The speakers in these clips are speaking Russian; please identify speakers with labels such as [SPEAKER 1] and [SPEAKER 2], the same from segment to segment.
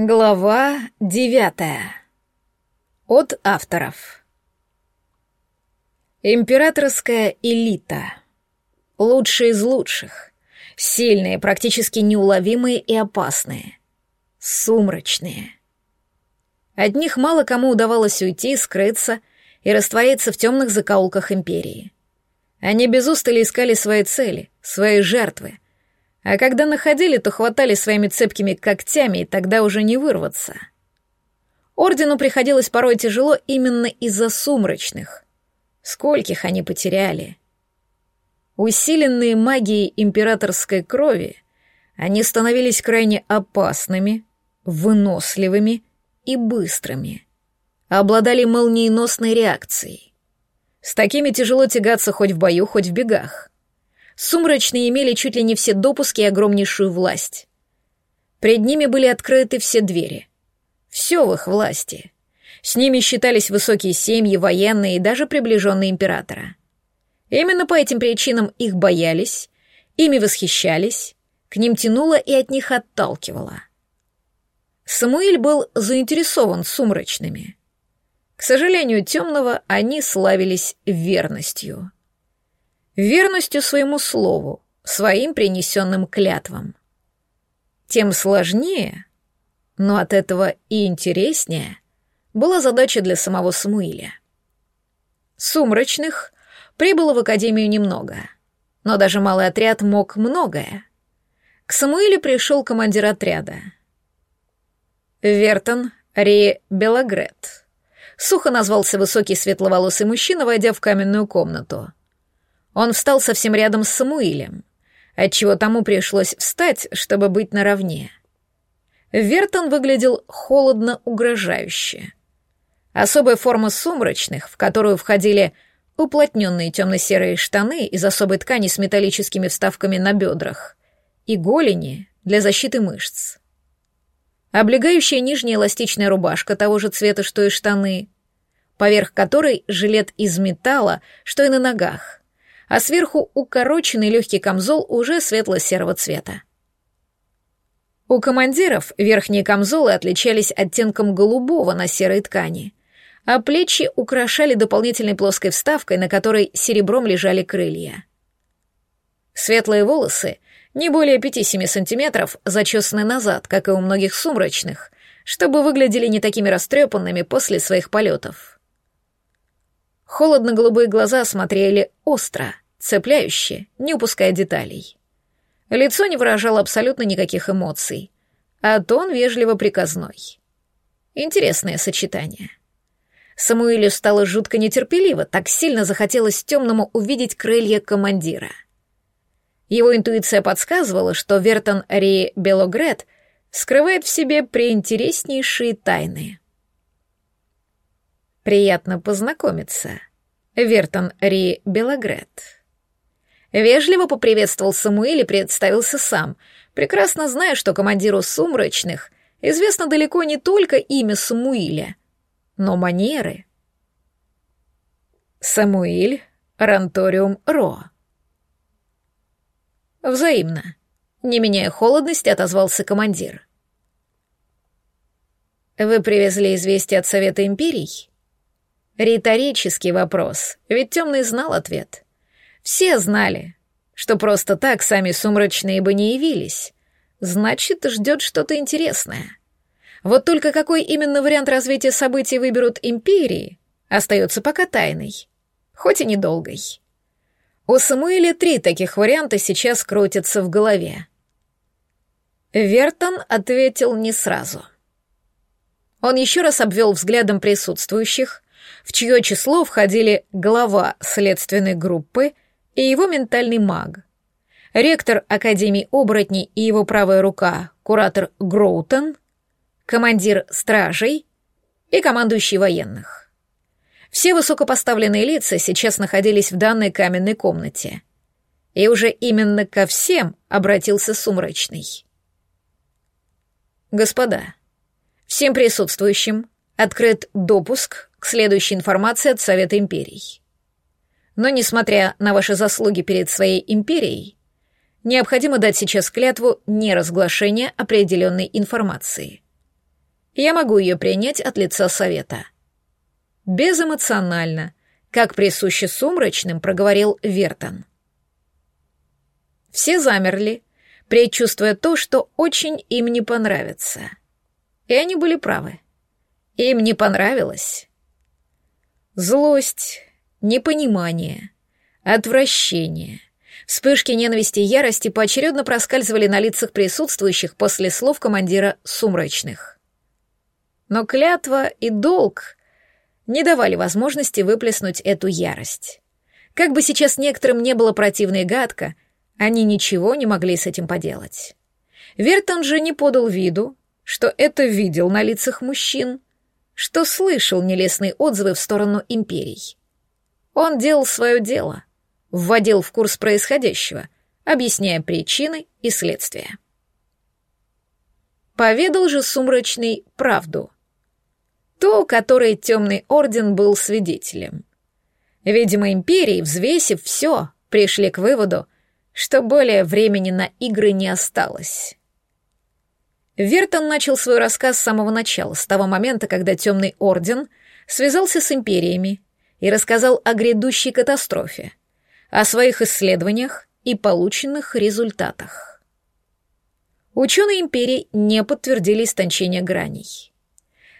[SPEAKER 1] Глава девятая. От авторов. Императорская элита. Лучшие из лучших. Сильные, практически неуловимые и опасные. Сумрачные. От них мало кому удавалось уйти, скрыться и раствориться в темных закоулках империи. Они без устали искали свои цели, свои жертвы — а когда находили, то хватали своими цепкими когтями, и тогда уже не вырваться. Ордену приходилось порой тяжело именно из-за сумрачных. Скольких они потеряли. Усиленные магией императорской крови, они становились крайне опасными, выносливыми и быстрыми. Обладали молниеносной реакцией. С такими тяжело тягаться хоть в бою, хоть в бегах. Сумрачные имели чуть ли не все допуски и огромнейшую власть. Пред ними были открыты все двери. Все в их власти. С ними считались высокие семьи, военные и даже приближенные императора. Именно по этим причинам их боялись, ими восхищались, к ним тянуло и от них отталкивало. Самуиль был заинтересован сумрачными. К сожалению, темного они славились верностью верностью своему слову, своим принесенным клятвам. Тем сложнее, но от этого и интереснее, была задача для самого Самуиля. Сумрачных прибыло в Академию немного, но даже малый отряд мог многое. К Самуилю пришел командир отряда. Вертон Ри Белагрет. Сухо назвался высокий светловолосый мужчина, войдя в каменную комнату — он встал совсем рядом с Самуилем, отчего тому пришлось встать, чтобы быть наравне. Вертон выглядел холодно угрожающе. Особая форма сумрачных, в которую входили уплотненные темно-серые штаны из особой ткани с металлическими вставками на бедрах и голени для защиты мышц. Облегающая нижняя эластичная рубашка того же цвета, что и штаны, поверх которой жилет из металла, что и на ногах, а сверху укороченный легкий камзол уже светло-серого цвета. У командиров верхние камзолы отличались оттенком голубого на серой ткани, а плечи украшали дополнительной плоской вставкой, на которой серебром лежали крылья. Светлые волосы, не более 5-7 сантиметров, зачесаны назад, как и у многих сумрачных, чтобы выглядели не такими растрепанными после своих полетов. Холодно-голубые глаза смотрели остро, цепляюще, не упуская деталей. Лицо не выражало абсолютно никаких эмоций, а тон вежливо приказной. Интересное сочетание. Самуилю стало жутко нетерпеливо, так сильно захотелось темному увидеть крылья командира. Его интуиция подсказывала, что Вертон Ри Белогрет скрывает в себе преинтереснейшие тайны. Приятно познакомиться. Вертон Ри Белогрет. Вежливо поприветствовал Самуэль и представился сам, прекрасно зная, что командиру сумрачных известно далеко не только имя Самуиля, но манеры. Самуиль Ранториум Ро. Взаимно. Не меняя холодности, отозвался командир. «Вы привезли известие от Совета Империй?» Риторический вопрос, ведь темный знал ответ. Все знали, что просто так сами сумрачные бы не явились. Значит, ждет что-то интересное. Вот только какой именно вариант развития событий выберут империи, остается пока тайной, хоть и недолгой. У Самуэля три таких варианта сейчас крутятся в голове. Вертон ответил не сразу. Он еще раз обвел взглядом присутствующих, в чье число входили глава следственной группы и его ментальный маг, ректор Академии оборотней и его правая рука, куратор Гроутон, командир стражей и командующий военных. Все высокопоставленные лица сейчас находились в данной каменной комнате. И уже именно ко всем обратился Сумрачный. «Господа, всем присутствующим открыт допуск к следующей информации от Совета Империй. Но, несмотря на ваши заслуги перед своей империей, необходимо дать сейчас клятву неразглашения определенной информации. я могу ее принять от лица совета. Безэмоционально, как присуще сумрачным, проговорил Вертон. Все замерли, предчувствуя то, что очень им не понравится. И они были правы. Им не понравилось. Злость, непонимание, отвращение, вспышки ненависти и ярости поочередно проскальзывали на лицах присутствующих после слов командира сумрачных. Но клятва и долг не давали возможности выплеснуть эту ярость. Как бы сейчас некоторым не было противно и гадко, они ничего не могли с этим поделать. Вертон же не подал виду, что это видел на лицах мужчин, что слышал нелестные отзывы в сторону империй. Он делал свое дело, вводил в курс происходящего, объясняя причины и следствия. Поведал же сумрачный правду — ту, которой Темный Орден был свидетелем. Видимо, империи, взвесив все, пришли к выводу, что более времени на игры не осталось. Вертон начал свой рассказ с самого начала, с того момента, когда Темный Орден связался с империями и рассказал о грядущей катастрофе, о своих исследованиях и полученных результатах. Ученые империи не подтвердили истончение граней.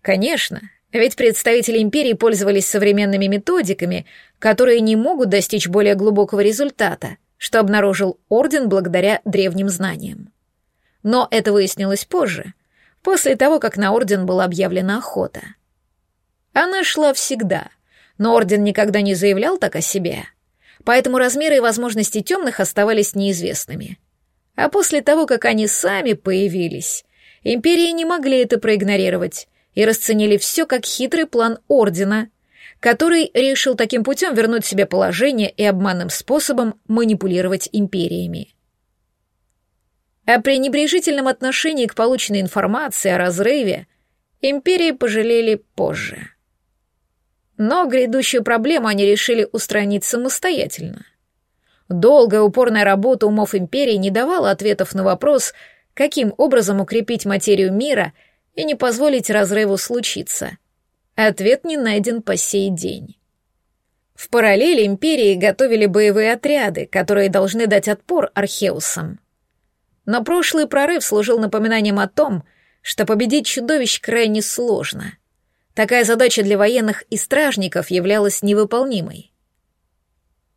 [SPEAKER 1] Конечно, ведь представители империи пользовались современными методиками, которые не могут достичь более глубокого результата, что обнаружил Орден благодаря древним знаниям. Но это выяснилось позже, после того, как на Орден была объявлена охота. Она шла всегда, но Орден никогда не заявлял так о себе, поэтому размеры и возможности темных оставались неизвестными. А после того, как они сами появились, империи не могли это проигнорировать — и расценили все как хитрый план Ордена, который решил таким путем вернуть себе положение и обманным способом манипулировать империями. О пренебрежительном отношении к полученной информации о разрыве империи пожалели позже. Но грядущую проблему они решили устранить самостоятельно. Долгая упорная работа умов империи не давала ответов на вопрос, каким образом укрепить материю мира — и не позволить разрыву случиться. Ответ не найден по сей день. В параллели империи готовили боевые отряды, которые должны дать отпор археусам. Но прошлый прорыв служил напоминанием о том, что победить чудовищ крайне сложно. Такая задача для военных и стражников являлась невыполнимой.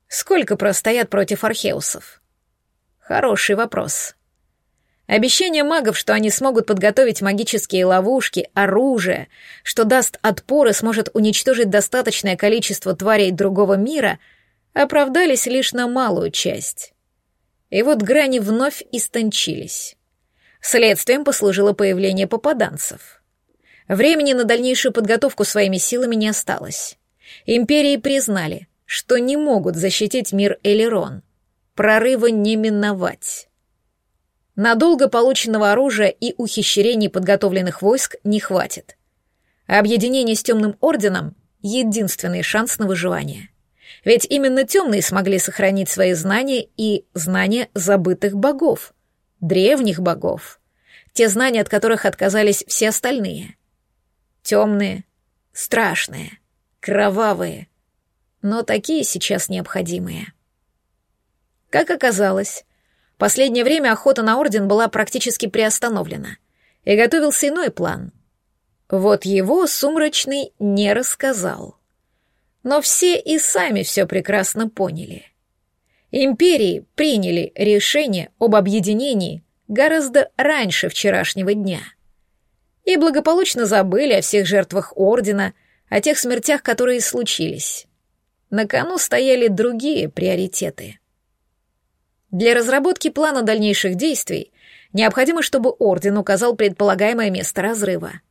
[SPEAKER 1] Сколько простоят против археусов? Хороший вопрос. Обещание магов, что они смогут подготовить магические ловушки, оружие, что даст отпор и сможет уничтожить достаточное количество тварей другого мира, оправдались лишь на малую часть. И вот грани вновь истончились. Следствием послужило появление попаданцев. Времени на дальнейшую подготовку своими силами не осталось. Империи признали, что не могут защитить мир Элерон. Прорыва не миновать. Надолго полученного оружия и ухищрений подготовленных войск не хватит. объединение с Темным Орденом — единственный шанс на выживание. Ведь именно темные смогли сохранить свои знания и знания забытых богов, древних богов, те знания, от которых отказались все остальные. Темные, страшные, кровавые, но такие сейчас необходимые. Как оказалось, Последнее время охота на Орден была практически приостановлена, и готовился иной план. Вот его Сумрачный не рассказал. Но все и сами все прекрасно поняли. Империи приняли решение об объединении гораздо раньше вчерашнего дня. И благополучно забыли о всех жертвах Ордена, о тех смертях, которые случились. На кону стояли другие приоритеты — для разработки плана дальнейших действий необходимо, чтобы Орден указал предполагаемое место разрыва.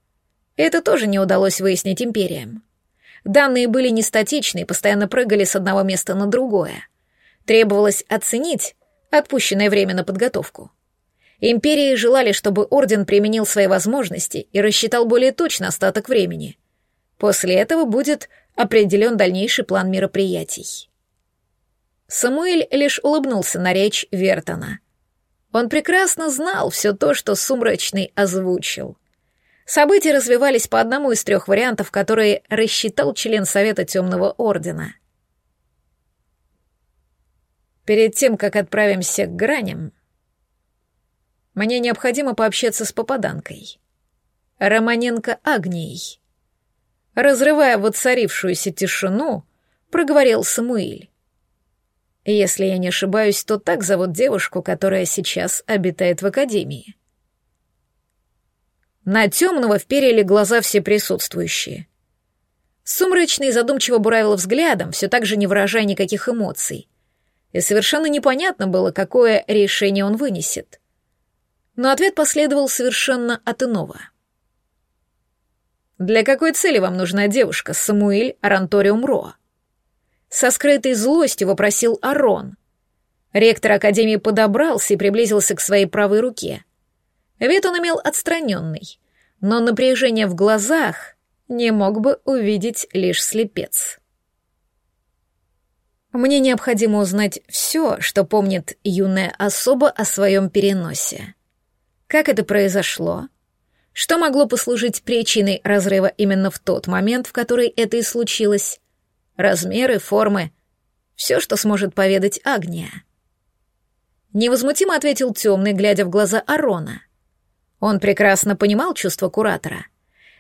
[SPEAKER 1] Это тоже не удалось выяснить империям. Данные были не статичны и постоянно прыгали с одного места на другое. Требовалось оценить отпущенное время на подготовку. Империи желали, чтобы Орден применил свои возможности и рассчитал более точно остаток времени. После этого будет определен дальнейший план мероприятий. Самуэль лишь улыбнулся на речь Вертона. Он прекрасно знал все то, что Сумрачный озвучил. События развивались по одному из трех вариантов, которые рассчитал член Совета Темного Ордена. Перед тем, как отправимся к граням, мне необходимо пообщаться с попаданкой. Романенко Агнией. Разрывая воцарившуюся тишину, проговорил Самуиль. Если я не ошибаюсь, то так зовут девушку, которая сейчас обитает в академии. На темного вперили глаза все присутствующие. Сумрачный задумчиво буравил взглядом, все так же не выражая никаких эмоций. И совершенно непонятно было, какое решение он вынесет. Но ответ последовал совершенно от иного. «Для какой цели вам нужна девушка, Самуэль Аранториум Ро?» Со скрытой злостью вопросил Арон. Ректор Академии подобрался и приблизился к своей правой руке. Вид он имел отстраненный, но напряжение в глазах не мог бы увидеть лишь слепец. Мне необходимо узнать все, что помнит юная особа о своем переносе. Как это произошло? Что могло послужить причиной разрыва именно в тот момент, в который это и случилось? размеры, формы, все, что сможет поведать Агния. Невозмутимо ответил темный, глядя в глаза Арона. Он прекрасно понимал чувства куратора.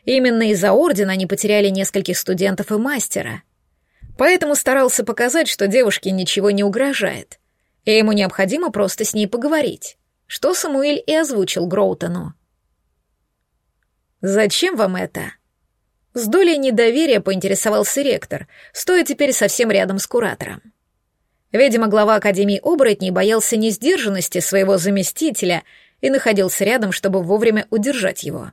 [SPEAKER 1] Именно из-за ордена они потеряли нескольких студентов и мастера. Поэтому старался показать, что девушке ничего не угрожает, и ему необходимо просто с ней поговорить, что Самуэль и озвучил Гроутону. «Зачем вам это?» С долей недоверия поинтересовался ректор, стоя теперь совсем рядом с куратором. Видимо, глава Академии оборотней боялся несдержанности своего заместителя и находился рядом, чтобы вовремя удержать его.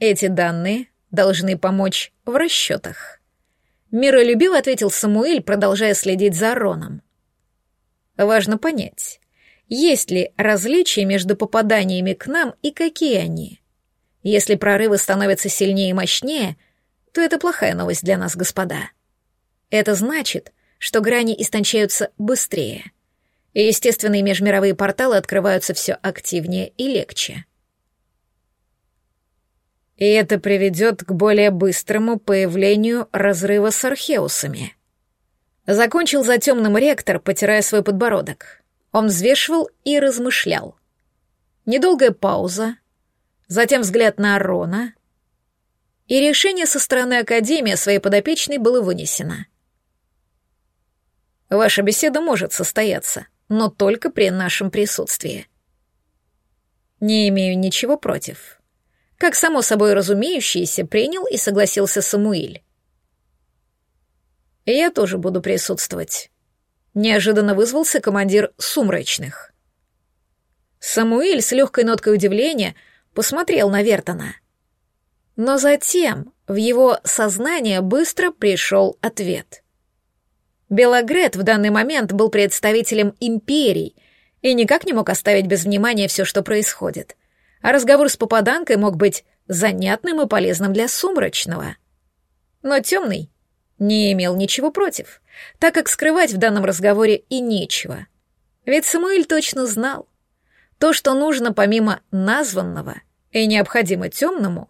[SPEAKER 1] Эти данные должны помочь в расчетах. Миролюбиво ответил Самуэль, продолжая следить за Роном. Важно понять, есть ли различия между попаданиями к нам и какие они — если прорывы становятся сильнее и мощнее, то это плохая новость для нас, господа. Это значит, что грани истончаются быстрее, и естественные межмировые порталы открываются все активнее и легче. И это приведет к более быстрому появлению разрыва с археусами. Закончил за темным ректор, потирая свой подбородок. Он взвешивал и размышлял. Недолгая пауза, затем взгляд на Арона, и решение со стороны Академии своей подопечной было вынесено. Ваша беседа может состояться, но только при нашем присутствии. Не имею ничего против. Как само собой разумеющееся, принял и согласился Самуиль. Я тоже буду присутствовать. Неожиданно вызвался командир сумрачных. Самуиль с легкой ноткой удивления — посмотрел на Вертона. Но затем в его сознание быстро пришел ответ. Белогрет в данный момент был представителем империй и никак не мог оставить без внимания все, что происходит. А разговор с попаданкой мог быть занятным и полезным для сумрачного. Но темный не имел ничего против, так как скрывать в данном разговоре и нечего. Ведь Самуэль точно знал. То, что нужно помимо названного, и необходимо темному,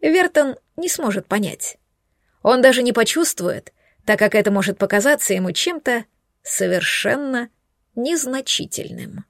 [SPEAKER 1] Вертон не сможет понять. Он даже не почувствует, так как это может показаться ему чем-то совершенно незначительным.